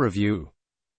Review.